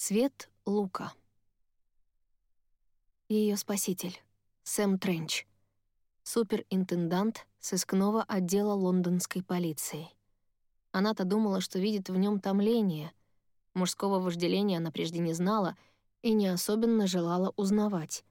Цвет лука. Ее спаситель. Сэм Тренч. Суперинтендант сыскного отдела лондонской полиции. Она-то думала, что видит в нем томление. Мужского вожделения она прежде не знала и не особенно желала узнавать.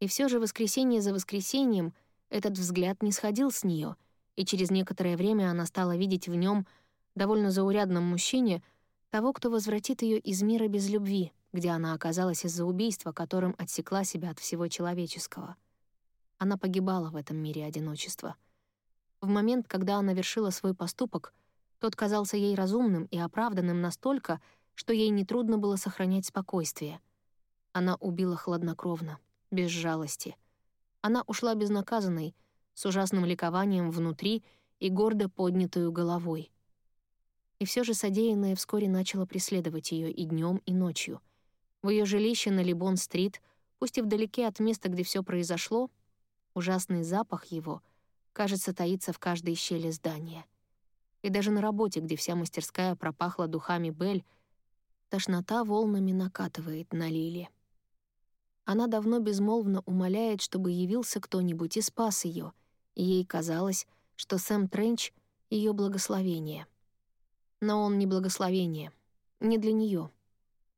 И все же воскресенье за воскресеньем этот взгляд не сходил с нее, и через некоторое время она стала видеть в нем довольно заурядном мужчине того, кто возвратит ее из мира без любви, где она оказалась из-за убийства, которым отсекла себя от всего человеческого. Она погибала в этом мире одиночества. В момент, когда она вершила свой поступок, тот казался ей разумным и оправданным настолько, что ей нетрудно было сохранять спокойствие. Она убила хладнокровно, без жалости. Она ушла безнаказанной, с ужасным ликованием внутри и гордо поднятую головой. И все же содеянное вскоре начало преследовать ее и днем, и ночью. В ее жилище на Либон-стрит, пусть и вдалеке от места, где все произошло, ужасный запах его, кажется, таится в каждой щели здания. И даже на работе, где вся мастерская пропахла духами Бель, тошнота волнами накатывает на Лили. Она давно безмолвно умоляет, чтобы явился кто-нибудь и спас ее, и ей казалось, что Сэм Тренч — ее благословение. Но он не благословение, не для нее.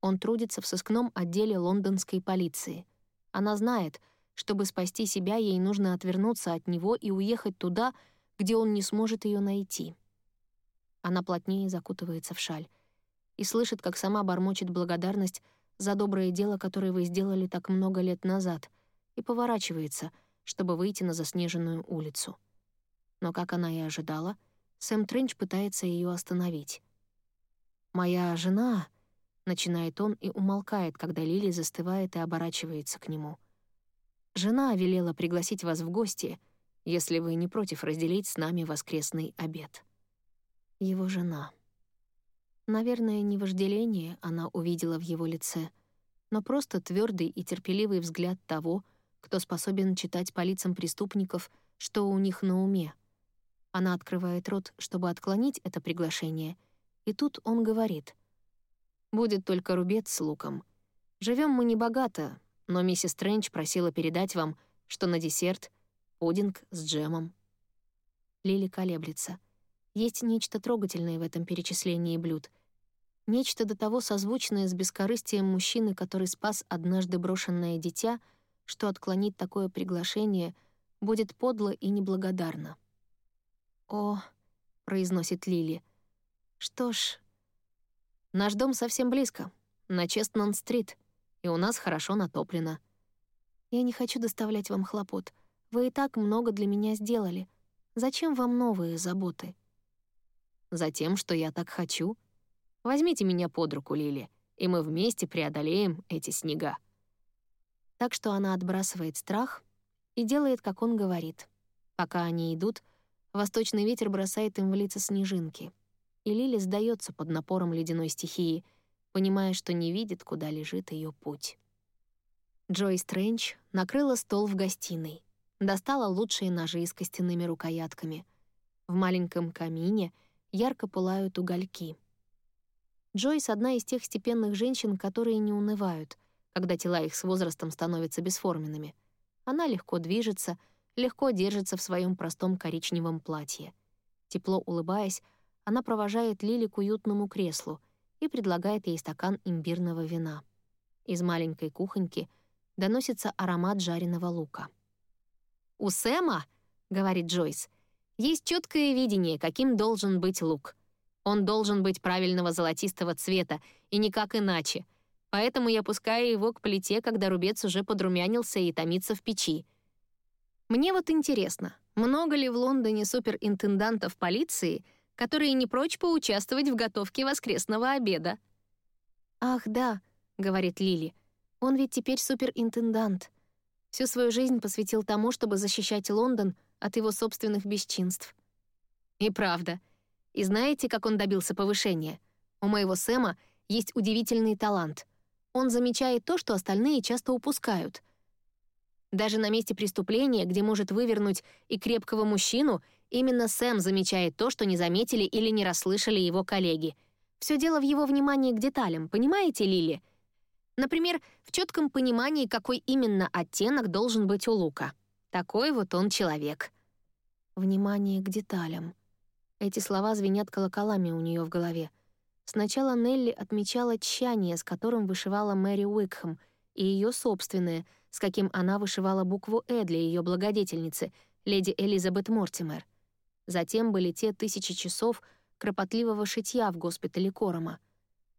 Он трудится в сыскном отделе лондонской полиции. Она знает, чтобы спасти себя, ей нужно отвернуться от него и уехать туда, где он не сможет ее найти. Она плотнее закутывается в шаль и слышит, как сама бормочет благодарность за доброе дело, которое вы сделали так много лет назад, и поворачивается, чтобы выйти на заснеженную улицу. Но, как она и ожидала, Сэм Тренч пытается ее остановить. «Моя жена...» — начинает он и умолкает, когда Лили застывает и оборачивается к нему. «Жена велела пригласить вас в гости, если вы не против разделить с нами воскресный обед». Его жена. Наверное, не вожделение она увидела в его лице, но просто твердый и терпеливый взгляд того, кто способен читать по лицам преступников, что у них на уме. Она открывает рот, чтобы отклонить это приглашение, и тут он говорит. «Будет только рубец с луком. Живем мы небогато, но миссис Стрэндж просила передать вам, что на десерт — пудинг с джемом». Лили колеблется. Есть нечто трогательное в этом перечислении блюд — Нечто до того созвучное с бескорыстием мужчины, который спас однажды брошенное дитя, что отклонить такое приглашение будет подло и неблагодарно. «О», — произносит Лили, — «что ж, наш дом совсем близко, на Честнан-стрит, и у нас хорошо натоплено. Я не хочу доставлять вам хлопот. Вы и так много для меня сделали. Зачем вам новые заботы?» «Затем, что я так хочу», Возьмите меня под руку, Лили, и мы вместе преодолеем эти снега». Так что она отбрасывает страх и делает, как он говорит. Пока они идут, восточный ветер бросает им в лица снежинки, и Лили сдается под напором ледяной стихии, понимая, что не видит, куда лежит ее путь. Джой Стрэндж накрыла стол в гостиной, достала лучшие ножи с костяными рукоятками. В маленьком камине ярко пылают угольки — Джойс — одна из тех степенных женщин, которые не унывают, когда тела их с возрастом становятся бесформенными. Она легко движется, легко держится в своем простом коричневом платье. Тепло улыбаясь, она провожает Лили к уютному креслу и предлагает ей стакан имбирного вина. Из маленькой кухоньки доносится аромат жареного лука. «У Сэма, — говорит Джойс, — есть четкое видение, каким должен быть лук — он должен быть правильного золотистого цвета, и никак иначе. Поэтому я пускаю его к плите, когда рубец уже подрумянился и томится в печи. Мне вот интересно, много ли в Лондоне суперинтендантов полиции, которые не прочь поучаствовать в готовке воскресного обеда? «Ах, да», — говорит Лили, — «он ведь теперь суперинтендант. Всю свою жизнь посвятил тому, чтобы защищать Лондон от его собственных бесчинств». И правда — и знаете, как он добился повышения? У моего Сэма есть удивительный талант. Он замечает то, что остальные часто упускают. Даже на месте преступления, где может вывернуть и крепкого мужчину, именно Сэм замечает то, что не заметили или не расслышали его коллеги. Все дело в его внимании к деталям, понимаете, Лили? Например, в четком понимании, какой именно оттенок должен быть у лука. Такой вот он человек. Внимание к деталям. Эти слова звенят колоколами у нее в голове. Сначала Нелли отмечала тщание, с которым вышивала Мэри Уикхэм, и ее собственное, с каким она вышивала букву «Э» для ее благодетельницы, леди Элизабет Мортимер. Затем были те тысячи часов кропотливого шитья в госпитале Корома.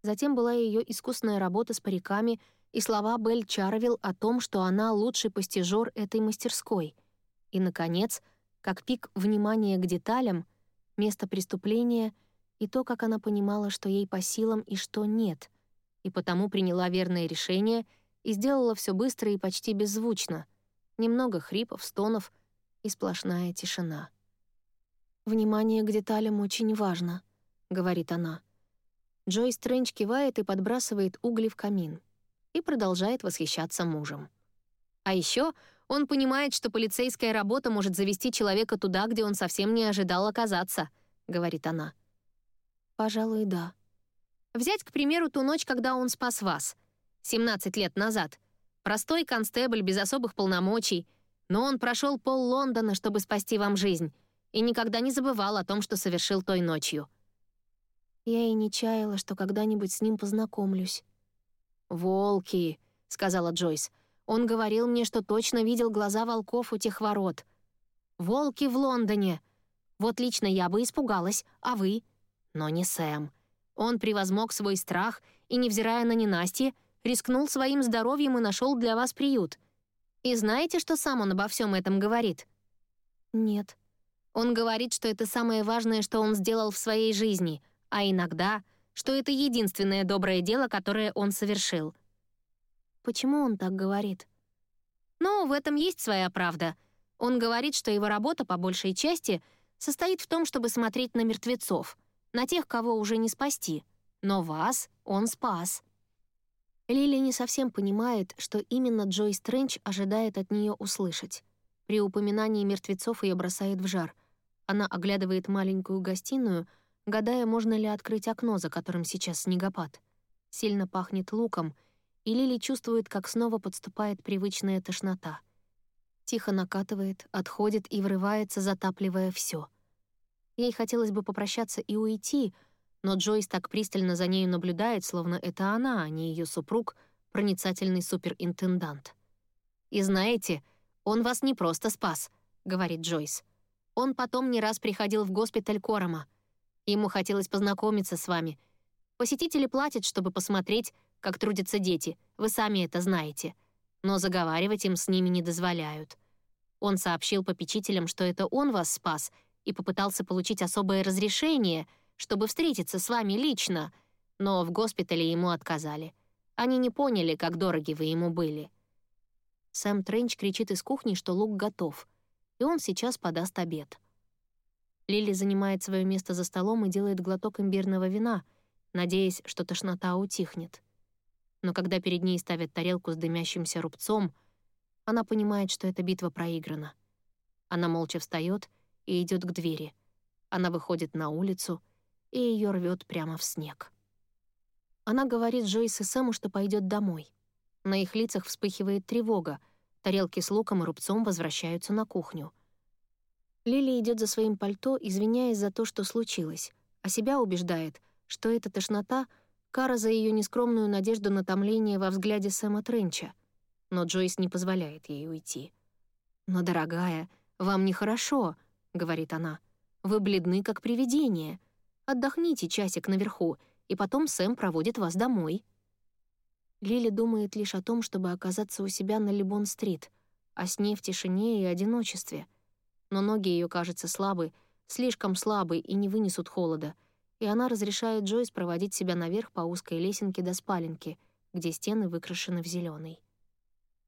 Затем была ее искусная работа с париками и слова Белль Чарвилл о том, что она лучший постижёр этой мастерской. И, наконец, как пик внимания к деталям, место преступления и то, как она понимала, что ей по силам и что нет, и потому приняла верное решение и сделала все быстро и почти беззвучно. Немного хрипов, стонов и сплошная тишина. «Внимание к деталям очень важно», — говорит она. Джой Стрэндж кивает и подбрасывает угли в камин и продолжает восхищаться мужем. А еще он понимает, что полицейская работа может завести человека туда, где он совсем не ожидал оказаться, говорит она. Пожалуй, да. Взять, к примеру, ту ночь, когда он спас вас. 17 лет назад. Простой констебль без особых полномочий, но он прошел пол Лондона, чтобы спасти вам жизнь, и никогда не забывал о том, что совершил той ночью. Я и не чаяла, что когда-нибудь с ним познакомлюсь. «Волки», — сказала Джойс. Он говорил мне, что точно видел глаза волков у тех ворот. «Волки в Лондоне!» Вот лично я бы испугалась, а вы? Но не Сэм. Он превозмог свой страх и, невзирая на ненастье, рискнул своим здоровьем и нашел для вас приют. И знаете, что сам он обо всем этом говорит? Нет. Он говорит, что это самое важное, что он сделал в своей жизни, а иногда, что это единственное доброе дело, которое он совершил — Почему он так говорит? Ну, в этом есть своя правда. Он говорит, что его работа, по большей части, состоит в том, чтобы смотреть на мертвецов, на тех, кого уже не спасти. Но вас он спас. Лили не совсем понимает, что именно Джой Стрэндж ожидает от нее услышать. При упоминании мертвецов ее бросает в жар. Она оглядывает маленькую гостиную, гадая, можно ли открыть окно, за которым сейчас снегопад. Сильно пахнет луком — и Лили чувствует, как снова подступает привычная тошнота. Тихо накатывает, отходит и врывается, затапливая все. Ей хотелось бы попрощаться и уйти, но Джойс так пристально за нею наблюдает, словно это она, а не ее супруг, проницательный суперинтендант. «И знаете, он вас не просто спас», — говорит Джойс. «Он потом не раз приходил в госпиталь Корома. Ему хотелось познакомиться с вами. Посетители платят, чтобы посмотреть, как трудятся дети, вы сами это знаете. Но заговаривать им с ними не дозволяют. Он сообщил попечителям, что это он вас спас, и попытался получить особое разрешение, чтобы встретиться с вами лично, но в госпитале ему отказали. Они не поняли, как дороги вы ему были. Сэм Тренч кричит из кухни, что лук готов, и он сейчас подаст обед. Лили занимает свое место за столом и делает глоток имбирного вина, надеясь, что тошнота утихнет но когда перед ней ставят тарелку с дымящимся рубцом, она понимает, что эта битва проиграна. Она молча встает и идет к двери. Она выходит на улицу, и ее рвет прямо в снег. Она говорит Джойс и Сэму, что пойдет домой. На их лицах вспыхивает тревога. Тарелки с луком и рубцом возвращаются на кухню. Лили идет за своим пальто, извиняясь за то, что случилось, а себя убеждает, что эта тошнота — Кара за ее нескромную надежду на томление во взгляде Сэма Тренча. Но Джойс не позволяет ей уйти. «Но, дорогая, вам нехорошо», — говорит она. «Вы бледны, как привидение. Отдохните часик наверху, и потом Сэм проводит вас домой». Лили думает лишь о том, чтобы оказаться у себя на Либон-стрит, о сне в тишине и одиночестве. Но ноги ее кажутся слабы, слишком слабы и не вынесут холода — и она разрешает Джойс проводить себя наверх по узкой лесенке до спаленки, где стены выкрашены в зеленый.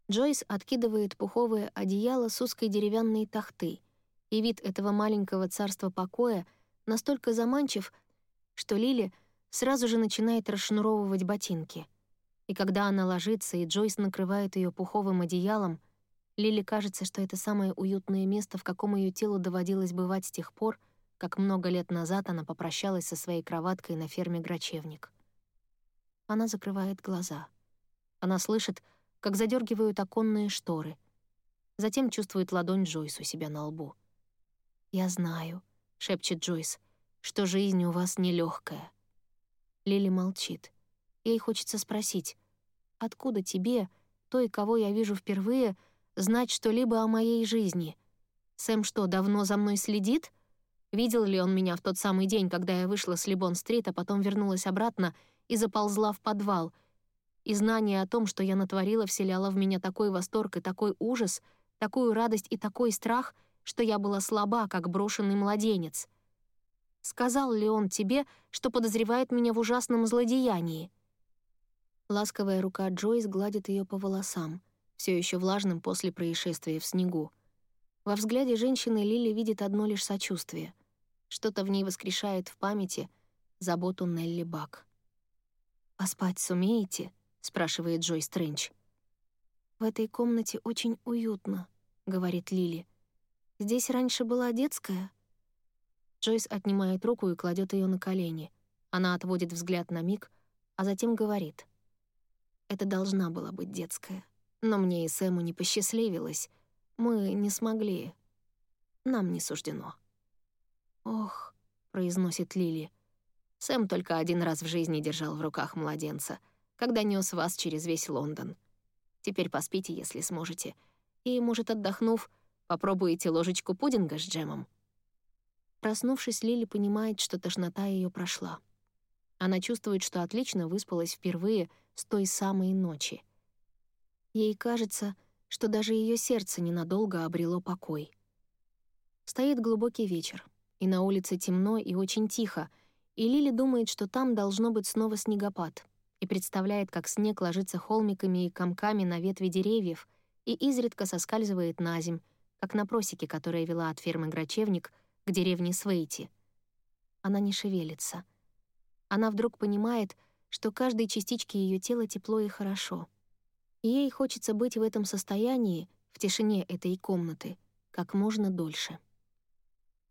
Джойс откидывает пуховое одеяло с узкой деревянной тахты, и вид этого маленького царства покоя настолько заманчив, что Лили сразу же начинает расшнуровывать ботинки. И когда она ложится, и Джойс накрывает ее пуховым одеялом, Лили кажется, что это самое уютное место, в каком ее телу доводилось бывать с тех пор, как много лет назад она попрощалась со своей кроваткой на ферме Грачевник. Она закрывает глаза. Она слышит, как задергивают оконные шторы. Затем чувствует ладонь Джойс у себя на лбу. «Я знаю», — шепчет Джойс, — «что жизнь у вас нелегкая. Лили молчит. Ей хочется спросить, «Откуда тебе, той, кого я вижу впервые, знать что-либо о моей жизни? Сэм что, давно за мной следит? Видел ли он меня в тот самый день, когда я вышла с Либон-стрит, а потом вернулась обратно и заползла в подвал? И знание о том, что я натворила, вселяло в меня такой восторг и такой ужас, такую радость и такой страх, что я была слаба, как брошенный младенец. Сказал ли он тебе, что подозревает меня в ужасном злодеянии?» Ласковая рука Джойс гладит ее по волосам, все еще влажным после происшествия в снегу. Во взгляде женщины Лили видит одно лишь сочувствие. Что-то в ней воскрешает в памяти заботу Нелли Бак. «Поспать сумеете?» — спрашивает Джой Стрэндж. «В этой комнате очень уютно», — говорит Лили. «Здесь раньше была детская?» Джойс отнимает руку и кладет ее на колени. Она отводит взгляд на миг, а затем говорит. «Это должна была быть детская. Но мне и Сэму не посчастливилось. Мы не смогли. Нам не суждено». «Ох», — произносит Лили. «Сэм только один раз в жизни держал в руках младенца, когда нес вас через весь Лондон. Теперь поспите, если сможете. И, может, отдохнув, попробуете ложечку пудинга с джемом. Проснувшись, Лили понимает, что тошнота ее прошла. Она чувствует, что отлично выспалась впервые с той самой ночи. Ей кажется, что даже ее сердце ненадолго обрело покой. Стоит глубокий вечер, и на улице темно и очень тихо, и Лили думает, что там должно быть снова снегопад, и представляет, как снег ложится холмиками и комками на ветви деревьев и изредка соскальзывает на земь, как на просеке, которая вела от фермы Грачевник — к деревне Свейти. Она не шевелится. Она вдруг понимает, что каждой частичке ее тела тепло и хорошо. И ей хочется быть в этом состоянии, в тишине этой комнаты, как можно дольше.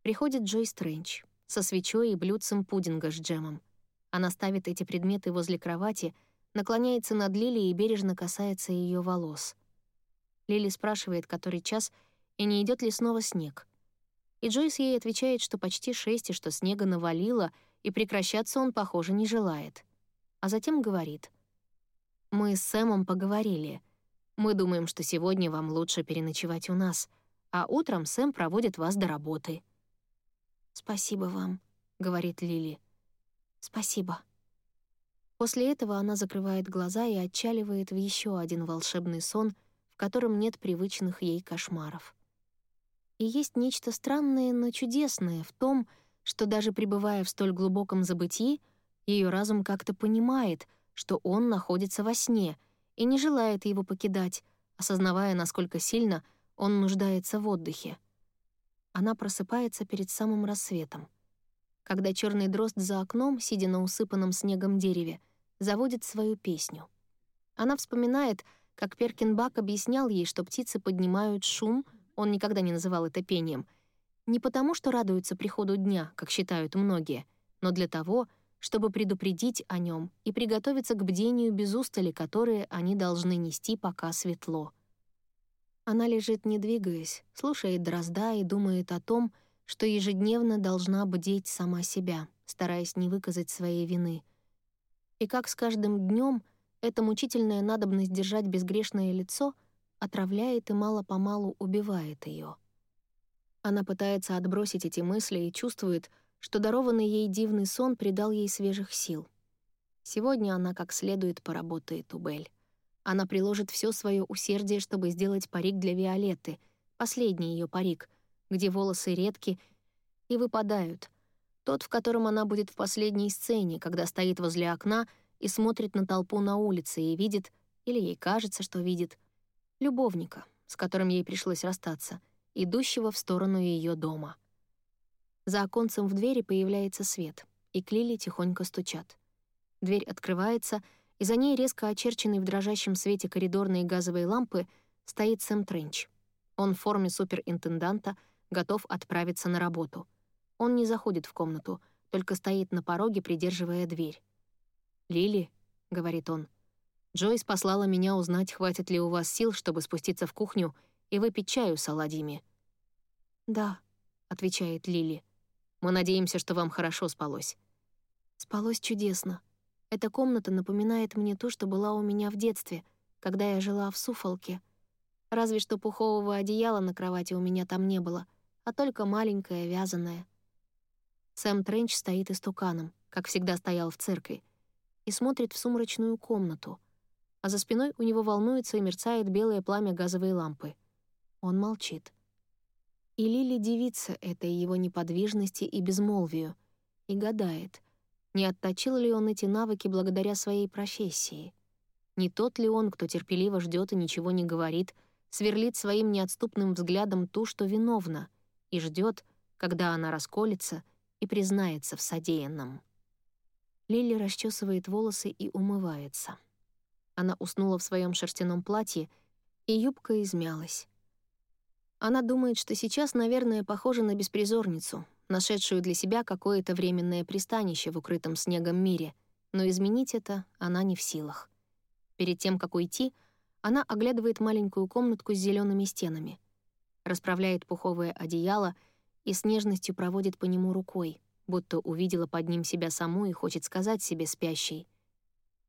Приходит Джой Стрэндж со свечой и блюдцем пудинга с джемом. Она ставит эти предметы возле кровати, наклоняется над Лили и бережно касается ее волос. Лили спрашивает, который час, и не идет ли снова снег — и Джойс ей отвечает, что почти шесть и что снега навалило, и прекращаться он, похоже, не желает. А затем говорит. «Мы с Сэмом поговорили. Мы думаем, что сегодня вам лучше переночевать у нас, а утром Сэм проводит вас до работы». «Спасибо вам», — говорит Лили. «Спасибо». После этого она закрывает глаза и отчаливает в еще один волшебный сон, в котором нет привычных ей кошмаров. И есть нечто странное, но чудесное в том, что даже пребывая в столь глубоком забытии, ее разум как-то понимает, что он находится во сне и не желает его покидать, осознавая, насколько сильно он нуждается в отдыхе. Она просыпается перед самым рассветом. Когда черный дрозд за окном, сидя на усыпанном снегом дереве, заводит свою песню. Она вспоминает, как Перкинбак объяснял ей, что птицы поднимают шум — он никогда не называл это пением. Не потому, что радуются приходу дня, как считают многие, но для того, чтобы предупредить о нем и приготовиться к бдению без устали, которые они должны нести, пока светло. Она лежит, не двигаясь, слушает дрозда и думает о том, что ежедневно должна бдеть сама себя, стараясь не выказать своей вины. И как с каждым днем эта мучительная надобность держать безгрешное лицо — отравляет и мало-помалу убивает ее. Она пытается отбросить эти мысли и чувствует, что дарованный ей дивный сон придал ей свежих сил. Сегодня она как следует поработает у Бель. Она приложит все свое усердие, чтобы сделать парик для Виолетты, последний ее парик, где волосы редки и выпадают. Тот, в котором она будет в последней сцене, когда стоит возле окна и смотрит на толпу на улице и видит, или ей кажется, что видит, любовника, с которым ей пришлось расстаться, идущего в сторону ее дома. За оконцем в двери появляется свет, и к Лили тихонько стучат. Дверь открывается, и за ней, резко очерченный в дрожащем свете коридорной газовой лампы, стоит Сэм Тренч. Он в форме суперинтенданта, готов отправиться на работу. Он не заходит в комнату, только стоит на пороге, придерживая дверь. «Лили», — говорит он, Джойс послала меня узнать, хватит ли у вас сил, чтобы спуститься в кухню и выпить чаю с оладьями». «Да», — отвечает Лили. «Мы надеемся, что вам хорошо спалось». «Спалось чудесно. Эта комната напоминает мне то, что была у меня в детстве, когда я жила в Суфолке. Разве что пухового одеяла на кровати у меня там не было, а только маленькое, вязаное». Сэм Тренч стоит истуканом, как всегда стоял в церкви, и смотрит в сумрачную комнату, а за спиной у него волнуется и мерцает белое пламя газовой лампы. Он молчит. И Лили дивится этой его неподвижности и безмолвию и гадает, не отточил ли он эти навыки благодаря своей профессии. Не тот ли он, кто терпеливо ждет и ничего не говорит, сверлит своим неотступным взглядом ту, что виновна, и ждет, когда она расколется и признается в содеянном. Лили расчесывает волосы и умывается. Она уснула в своем шерстяном платье, и юбка измялась. Она думает, что сейчас, наверное, похожа на беспризорницу, нашедшую для себя какое-то временное пристанище в укрытом снегом мире, но изменить это она не в силах. Перед тем, как уйти, она оглядывает маленькую комнатку с зелеными стенами, расправляет пуховое одеяло и с нежностью проводит по нему рукой, будто увидела под ним себя саму и хочет сказать себе спящей.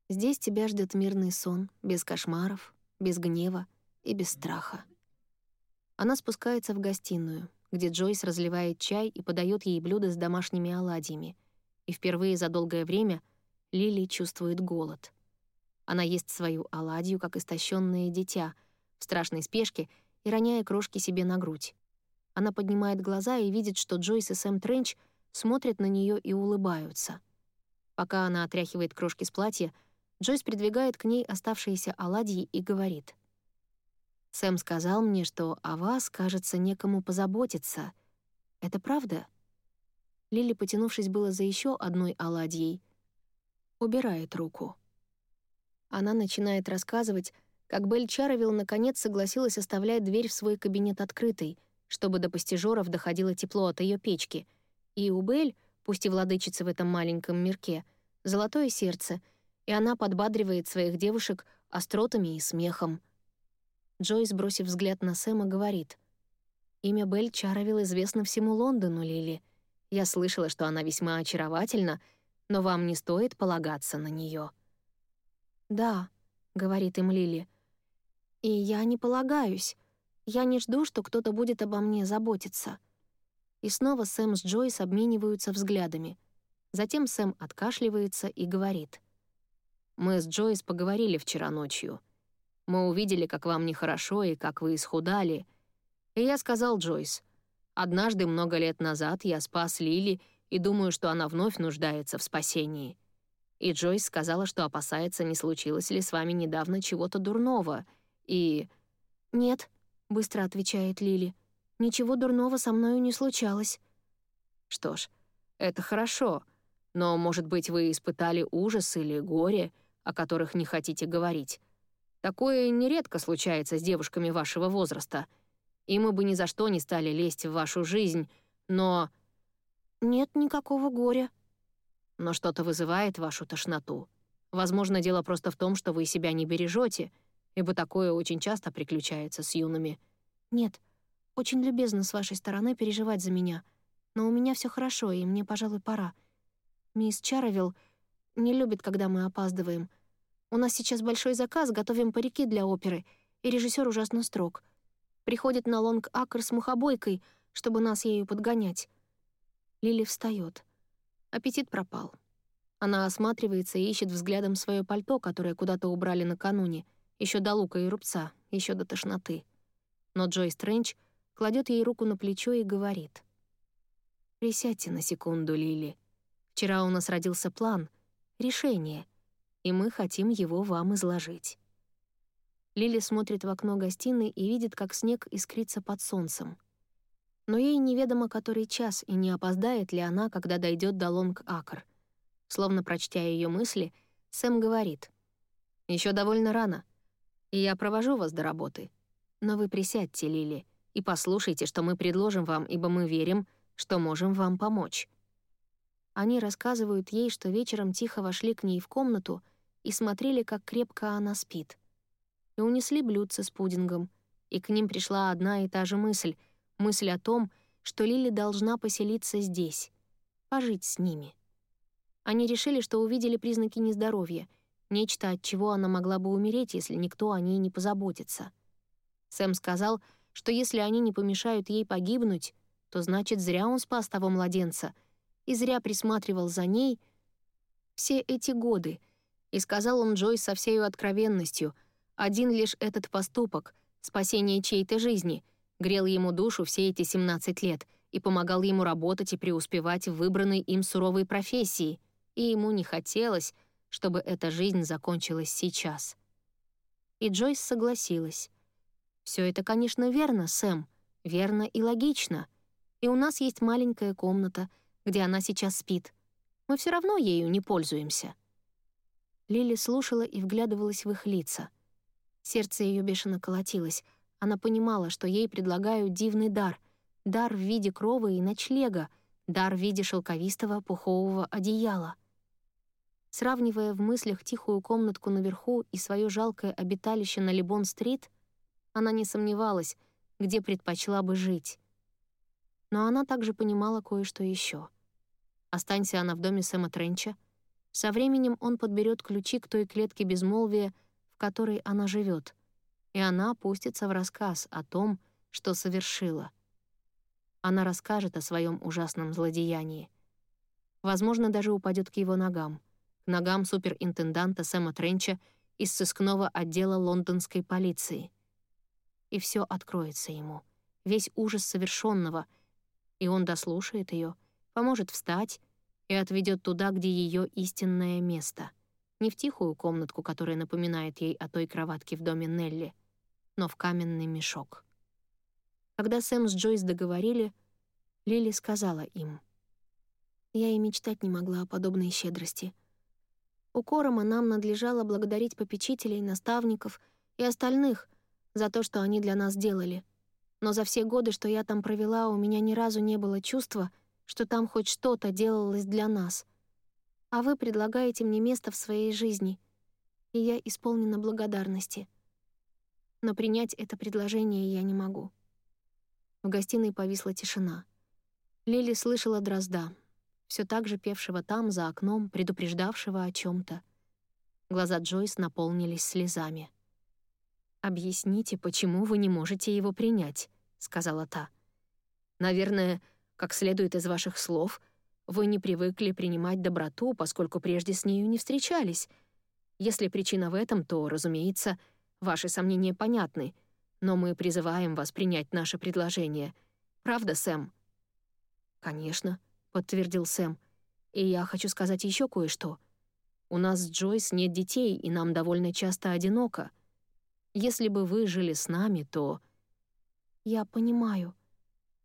«Здесь тебя ждет мирный сон, без кошмаров, без гнева и без страха». Она спускается в гостиную, где Джойс разливает чай и подает ей блюдо с домашними оладьями. И впервые за долгое время Лили чувствует голод. Она ест свою оладью, как истощенное дитя, в страшной спешке и роняя крошки себе на грудь. Она поднимает глаза и видит, что Джойс и Сэм Тренч смотрят на нее и улыбаются. Пока она отряхивает крошки с платья, Джойс придвигает к ней оставшиеся оладьи и говорит. «Сэм сказал мне, что о вас, кажется, некому позаботиться. Это правда?» Лили, потянувшись было за еще одной оладьей, убирает руку. Она начинает рассказывать, как Белль Чаровилл наконец согласилась оставлять дверь в свой кабинет открытой, чтобы до постижеров доходило тепло от ее печки — и у Бель, пусть и владычица в этом маленьком мирке, золотое сердце, и она подбадривает своих девушек остротами и смехом. Джойс, бросив взгляд на Сэма, говорит. «Имя Бель Чаровил известно всему Лондону, Лили. Я слышала, что она весьма очаровательна, но вам не стоит полагаться на нее. «Да», — говорит им Лили. «И я не полагаюсь. Я не жду, что кто-то будет обо мне заботиться. И снова Сэм с Джойс обмениваются взглядами. Затем Сэм откашливается и говорит. «Мы с Джойс поговорили вчера ночью. Мы увидели, как вам нехорошо и как вы исхудали. И я сказал Джойс, однажды много лет назад я спас Лили и думаю, что она вновь нуждается в спасении. И Джойс сказала, что опасается, не случилось ли с вами недавно чего-то дурного. И... «Нет», — быстро отвечает Лили. Ничего дурного со мною не случалось». «Что ж, это хорошо. Но, может быть, вы испытали ужас или горе, о которых не хотите говорить. Такое нередко случается с девушками вашего возраста. И мы бы ни за что не стали лезть в вашу жизнь, но...» «Нет никакого горя». «Но что-то вызывает вашу тошноту. Возможно, дело просто в том, что вы себя не бережете, ибо такое очень часто приключается с юными». «Нет, очень любезно с вашей стороны переживать за меня, но у меня все хорошо, и мне, пожалуй, пора. Мисс Чаровилл не любит, когда мы опаздываем. У нас сейчас большой заказ, готовим парики для оперы, и режиссер ужасно строг. Приходит на Лонг-Акр с мухобойкой, чтобы нас ею подгонять. Лили встает. Аппетит пропал. Она осматривается и ищет взглядом свое пальто, которое куда-то убрали накануне, еще до лука и рубца, еще до тошноты. Но Джой Стрэндж кладет ей руку на плечо и говорит. «Присядьте на секунду, Лили. Вчера у нас родился план, решение, и мы хотим его вам изложить». Лили смотрит в окно гостиной и видит, как снег искрится под солнцем. Но ей неведомо который час, и не опоздает ли она, когда дойдет до Лонг-Акр. Словно прочтя ее мысли, Сэм говорит. Еще довольно рано, и я провожу вас до работы. Но вы присядьте, Лили, и послушайте, что мы предложим вам, ибо мы верим, что можем вам помочь». Они рассказывают ей, что вечером тихо вошли к ней в комнату и смотрели, как крепко она спит. И унесли блюдце с пудингом, и к ним пришла одна и та же мысль — мысль о том, что Лили должна поселиться здесь, пожить с ними. Они решили, что увидели признаки нездоровья, нечто, от чего она могла бы умереть, если никто о ней не позаботится. Сэм сказал, что если они не помешают ей погибнуть, то значит, зря он спас того младенца и зря присматривал за ней все эти годы. И сказал он Джой со всей откровенностью, один лишь этот поступок, спасение чьей-то жизни, грел ему душу все эти 17 лет и помогал ему работать и преуспевать в выбранной им суровой профессии — и ему не хотелось, чтобы эта жизнь закончилась сейчас. И Джойс согласилась. Все это, конечно, верно, Сэм, верно и логично. И у нас есть маленькая комната, где она сейчас спит. Мы все равно ею не пользуемся». Лили слушала и вглядывалась в их лица. Сердце ее бешено колотилось. Она понимала, что ей предлагают дивный дар — дар в виде крова и ночлега, дар в виде шелковистого пухового одеяла — Сравнивая в мыслях тихую комнатку наверху и свое жалкое обиталище на Либон-стрит, она не сомневалась, где предпочла бы жить. Но она также понимала кое-что еще. Останься она в доме Сэма Тренча, со временем он подберет ключи к той клетке безмолвия, в которой она живет, и она пустится в рассказ о том, что совершила. Она расскажет о своем ужасном злодеянии. Возможно, даже упадет к его ногам — к ногам суперинтенданта Сэма Тренча из сыскного отдела лондонской полиции. И все откроется ему, весь ужас совершенного, и он дослушает ее, поможет встать и отведет туда, где ее истинное место. Не в тихую комнатку, которая напоминает ей о той кроватке в доме Нелли, но в каменный мешок. Когда Сэм с Джойс договорили, Лили сказала им. «Я и мечтать не могла о подобной щедрости», у Корома нам надлежало благодарить попечителей, наставников и остальных за то, что они для нас делали. Но за все годы, что я там провела, у меня ни разу не было чувства, что там хоть что-то делалось для нас. А вы предлагаете мне место в своей жизни, и я исполнена благодарности. Но принять это предложение я не могу. В гостиной повисла тишина. Лили слышала дрозда, все так же певшего там, за окном, предупреждавшего о чем то Глаза Джойс наполнились слезами. «Объясните, почему вы не можете его принять», — сказала та. «Наверное, как следует из ваших слов, вы не привыкли принимать доброту, поскольку прежде с нею не встречались. Если причина в этом, то, разумеется, ваши сомнения понятны, но мы призываем вас принять наше предложение. Правда, Сэм?» «Конечно», подтвердил Сэм. «И я хочу сказать еще кое-что. У нас с Джойс нет детей, и нам довольно часто одиноко. Если бы вы жили с нами, то...» «Я понимаю», —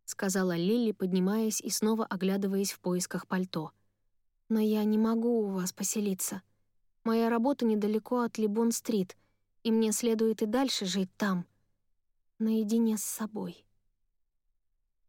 сказала Лили, поднимаясь и снова оглядываясь в поисках пальто. «Но я не могу у вас поселиться. Моя работа недалеко от Либон-стрит, и мне следует и дальше жить там, наедине с собой».